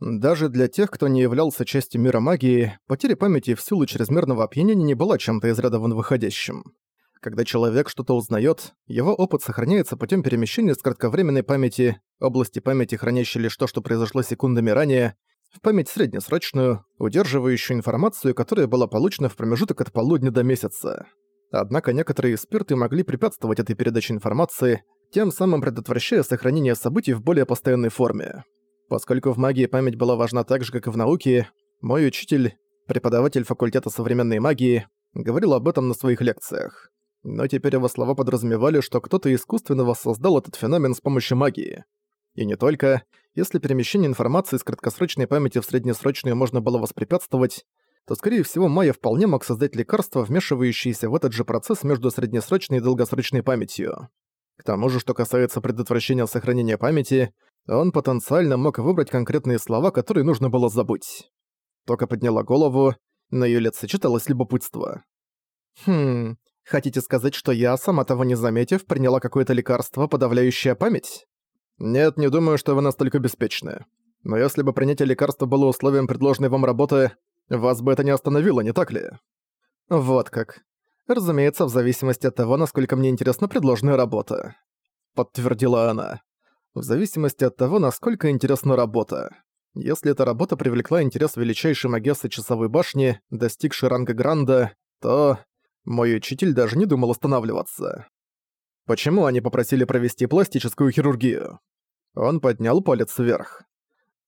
Даже для тех, кто не являлся частью мира магии, потеря памяти в силу чрезмерного опьянения не была чем-то из ряда вон выходящим. Когда человек что-то узнает, его опыт сохраняется путем перемещения с кратковременной памяти, области памяти, хранящей лишь то, что произошло секундами ранее, в память среднесрочную, удерживающую информацию, которая была получена в промежуток от полудня до месяца. Однако некоторые эксперты могли препятствовать этой передаче информации, тем самым предотвращая сохранение событий в более постоянной форме. Поскольку в магии память была важна так же, как и в науке, мой учитель, преподаватель факультета современной магии, говорил об этом на своих лекциях. Но теперь его слова подразумевали, что кто-то искусственно воссоздал этот феномен с помощью магии. И не только. Если перемещение информации из краткосрочной памяти в среднесрочную можно было воспрепятствовать, то, скорее всего, Майя вполне мог создать лекарство, вмешивающееся в этот же процесс между среднесрочной и долгосрочной памятью. К тому же, что касается предотвращения сохранения памяти, он потенциально мог выбрать конкретные слова, которые нужно было забыть. Тока подняла голову, на её лице читалось любопытство. «Хм, хотите сказать, что я, сама того не заметив, приняла какое-то лекарство, подавляющее память?» «Нет, не думаю, что вы настолько беспечны. Но если бы принятие лекарства было условием предложенной вам работы, вас бы это не остановило, не так ли?» «Вот как. Разумеется, в зависимости от того, насколько мне интересна предложенная работа», — подтвердила она. «В зависимости от того, насколько интересна работа. Если эта работа привлекла интерес величайшей магессы Часовой башни, достигшей ранга Гранда, то мой учитель даже не думал останавливаться. Почему они попросили провести пластическую хирургию? Он поднял палец вверх.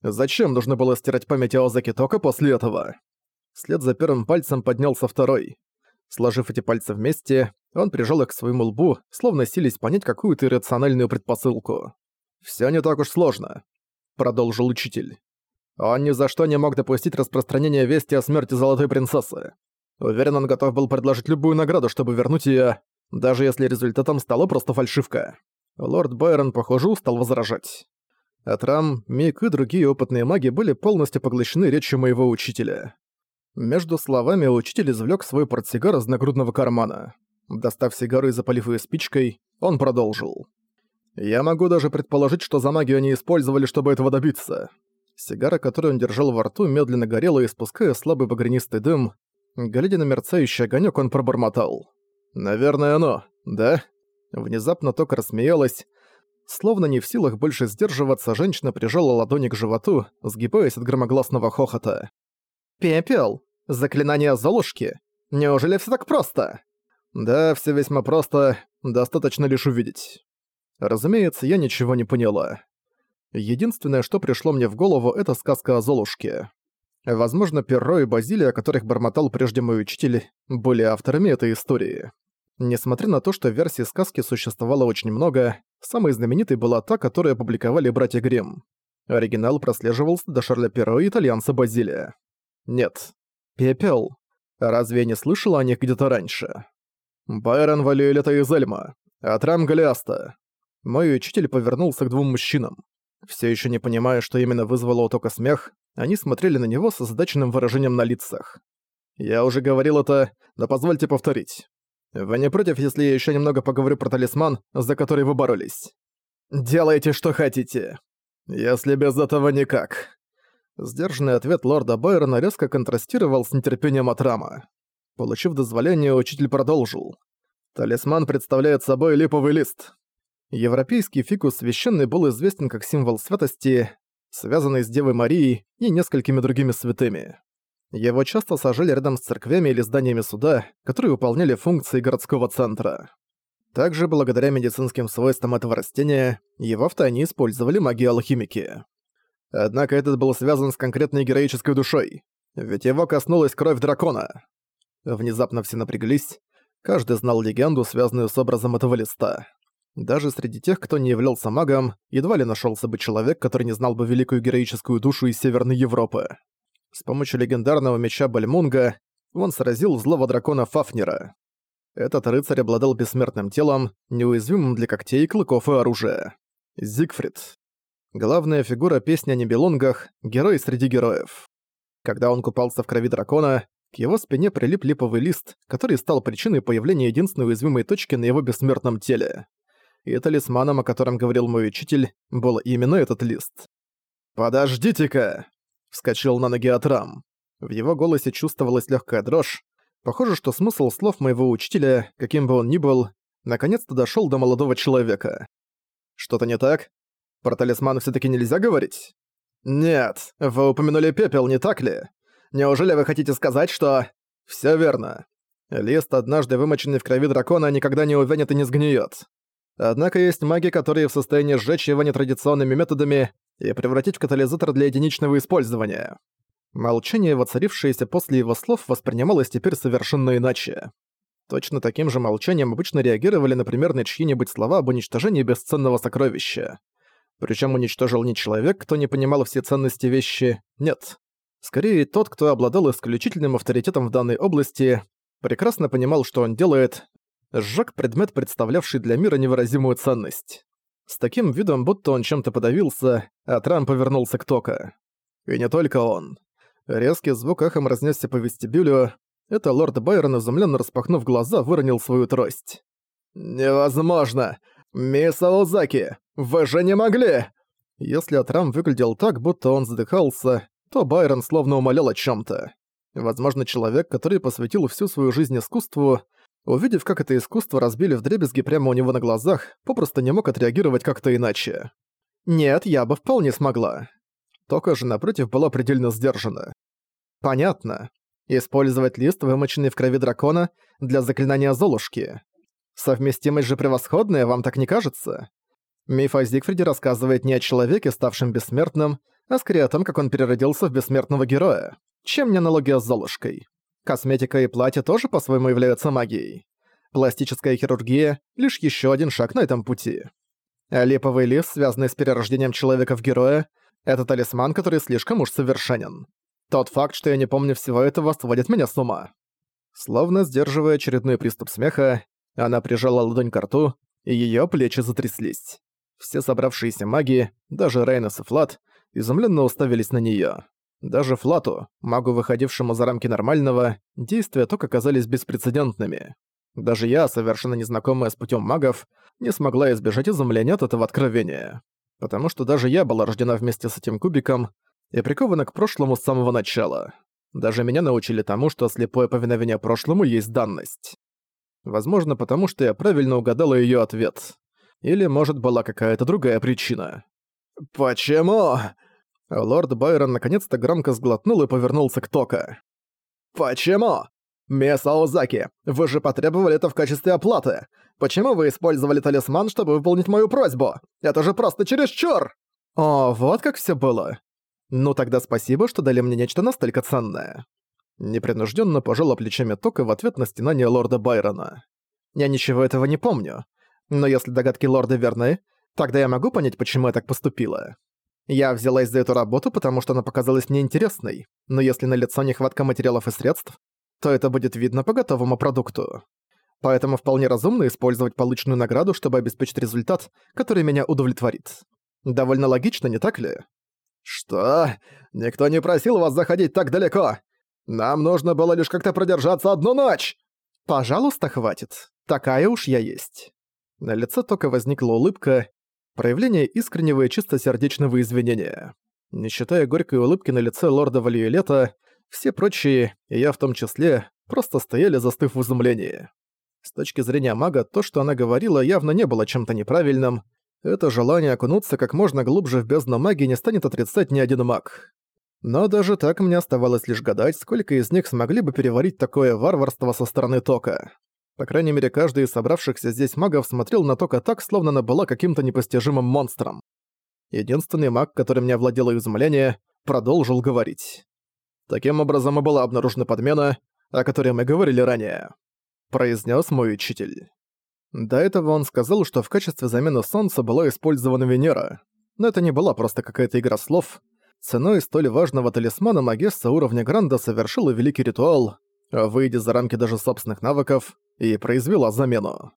Зачем нужно было стирать память Аозаки Тока после этого? Вслед за первым пальцем поднялся второй. Сложив эти пальцы вместе, он прижал их к своему лбу, словно сились понять какую-то иррациональную предпосылку. «Всё не так уж сложно», — продолжил учитель. Он ни за что не мог допустить распространения вести о смерти Золотой Принцессы. Уверен, он готов был предложить любую награду, чтобы вернуть её, даже если результатом стала просто фальшивка. Лорд Байрон, похоже, устал возражать. Атрам, Мик и другие опытные маги были полностью поглощены речью моего учителя. Между словами учитель извлек свой портсигар из нагрудного кармана. Достав сигару и запалив ее спичкой, он продолжил. «Я могу даже предположить, что за магию они использовали, чтобы этого добиться». Сигара, которую он держал во рту, медленно горела, испуская слабый багрянистый дым. Глядя на мерцающий огонек, он пробормотал. «Наверное, оно, да?» Внезапно Тока рассмеялась. Словно не в силах больше сдерживаться, женщина прижала ладони к животу, сгибаясь от громогласного хохота. «Пепел! Заклинание Золушки! Неужели все так просто?» «Да, все весьма просто, достаточно лишь увидеть». Разумеется, я ничего не поняла. Единственное, что пришло мне в голову, это сказка о Золушке. Возможно, Перро и Базилия, о которых бормотал прежде мой учитель, были авторами этой истории. Несмотря на то, что версий сказки существовало очень много, самой знаменитой была та, которую опубликовали братья Гримм. Оригинал прослеживался до Шарля Перро и итальянца Базилия. Нет. Пепел. Разве я не слышал о них где-то раньше? Байрон Валюэлета из Эльма. Атрам Галиаста. Мой учитель повернулся к двум мужчинам. Все еще не понимая, что именно вызвало у Тока смех, они смотрели на него с озадаченным выражением на лицах. «Я уже говорил это, но позвольте повторить. Вы не против, если я еще немного поговорю про талисман, за который вы боролись? Делайте, что хотите. Если без этого никак. Сдержанный ответ лорда Байрона резко контрастировал с нетерпением от Рама. Получив дозволение, учитель продолжил. Талисман представляет собой липовый лист. Европейский фикус священный был известен как символ святости, связанный с Девой Марией и несколькими другими святыми. Его часто сажали рядом с церквями или зданиями суда, которые выполняли функции городского центра. Также, благодаря медицинским свойствам этого растения, его втайне использовали маги-алхимики. Однако этот был связан с конкретной героической душой, ведь его коснулась кровь дракона. Внезапно все напряглись, каждый знал легенду, связанную с образом этого листа. Даже среди тех, кто не являлся магом, едва ли нашелся бы человек, который не знал бы великую героическую душу из Северной Европы. С помощью легендарного меча Бальмунга он сразил злого дракона Фафнера. Этот рыцарь обладал бессмертным телом, неуязвимым для когтей, клыков и оружия. Зигфрид. Главная фигура песни о Нибелунгах — герой среди героев. Когда он купался в крови дракона, к его спине прилип липовый лист, который стал причиной появления единственной уязвимой точки на его бессмертном теле. И талисманом, о котором говорил мой учитель, был именно этот лист. «Подождите-ка!» Вскочил на ноги Атрам. В его голосе чувствовалась легкая дрожь. Похоже, что смысл слов моего учителя, каким бы он ни был, наконец-то дошел до молодого человека. Что-то не так? Про талисман все таки нельзя говорить? Нет, вы упомянули пепел, не так ли? Неужели вы хотите сказать, что... Все верно. Лист, однажды вымоченный в крови дракона, никогда не увянет и не сгниет. Однако есть маги, которые в состоянии сжечь его нетрадиционными методами и превратить в катализатор для единичного использования. Молчание, воцарившееся после его слов, воспринималось теперь совершенно иначе. Точно таким же молчанием обычно реагировали, например, на чьи-нибудь слова об уничтожении бесценного сокровища. Причем уничтожил не человек, кто не понимал все ценности вещи, нет. Скорее, тот, кто обладал исключительным авторитетом в данной области, прекрасно понимал, что он делает, сжёг предмет, представлявший для мира невыразимую ценность. С таким видом, будто он чем-то подавился, а повернулся к Тока. И не только он. Резкий звук эхом разнесся по вестибюлю. Это лорд Байрон, изумленно распахнув глаза, выронил свою трость. «Невозможно! Мисс Аузаки, вы же не могли!» Если Атрам выглядел так, будто он задыхался, то Байрон словно умолял о чем то Возможно, человек, который посвятил всю свою жизнь искусству, увидев, как это искусство разбили вдребезги прямо у него на глазах, попросту не мог отреагировать как-то иначе. «Нет, я бы вполне смогла». Тока же, напротив, была предельно сдержана. «Понятно. Использовать лист, вымоченный в крови дракона, для заклинания Золушки. Совместимость же превосходная, вам так не кажется? Миф о Зигфриде рассказывает не о человеке, ставшем бессмертным, а скорее о том, как он переродился в бессмертного героя. Чем не аналогия с Золушкой? Косметика и платье тоже по-своему являются магией. Пластическая хирургия — лишь еще один шаг на этом пути. Липовый лист, связанный с перерождением человека в героя, это талисман, который слишком уж совершенен. Тот факт, что я не помню всего этого, сводит меня с ума. Словно сдерживая очередной приступ смеха, она прижала ладонь к рту, и её плечи затряслись. Все собравшиеся маги, даже Рейнес и Флат, изумленно уставились на неё. Даже Флату, магу, выходившему за рамки нормального, действия только казались беспрецедентными. Даже я, совершенно незнакомая с путем магов, не смогла избежать изумления от этого откровения. Потому что даже я была рождена вместе с этим кубиком и прикована к прошлому с самого начала. Даже меня научили тому, что слепое повиновение прошлому есть данность. Возможно, потому что я правильно угадала её ответ. Или, может, была какая-то другая причина. «Почему?» Лорд Байрон наконец-то громко сглотнул и повернулся к Тока. «Почему? Мисс Аузаки, вы же потребовали это в качестве оплаты. Почему вы использовали талисман, чтобы выполнить мою просьбу? Это же просто чересчур!» «О, вот как всё было. Ну тогда спасибо, что дали мне нечто настолько ценное». Непринужденно пожала плечами Тока в ответ на стенание лорда Байрона. «Я ничего этого не помню. Но если догадки лорда верны, тогда я могу понять, почему я так поступила. Я взялась за эту работу, потому что она показалась мне интересной, но если на лицо нехватка материалов и средств, то это будет видно по готовому продукту. Поэтому вполне разумно использовать полученную награду, чтобы обеспечить результат, который меня удовлетворит. Довольно логично, не так ли? Что? Никто не просил вас заходить так далеко. Нам нужно было лишь как-то продержаться одну ночь. Пожалуйста, хватит. Такая уж я есть. На лице только возникла улыбка, проявление искреннего и чистосердечного извинения. Не считая горькой улыбки на лице лорда Валиолета, все прочие, и я в том числе, просто стояли застыв в изумлении. С точки зрения мага, то, что она говорила, явно не было чем-то неправильным. Это желание окунуться как можно глубже в бездну магии не станет отрицать ни один маг. Но даже так мне оставалось лишь гадать, сколько из них смогли бы переварить такое варварство со стороны Тока. По крайней мере, каждый из собравшихся здесь магов смотрел на Тока так, словно она была каким-то непостижимым монстром. Единственный маг, которым не овладело изумление, продолжил говорить. Таким образом и была обнаружена подмена, о которой мы говорили ранее. Произнес мой учитель. До этого он сказал, что в качестве замены Солнца была использована Венера. Но это не была просто какая-то игра слов. Ценой столь важного талисмана Магесса уровня Гранда совершила великий ритуал, выйдя за рамки даже собственных навыков, и произвела замену.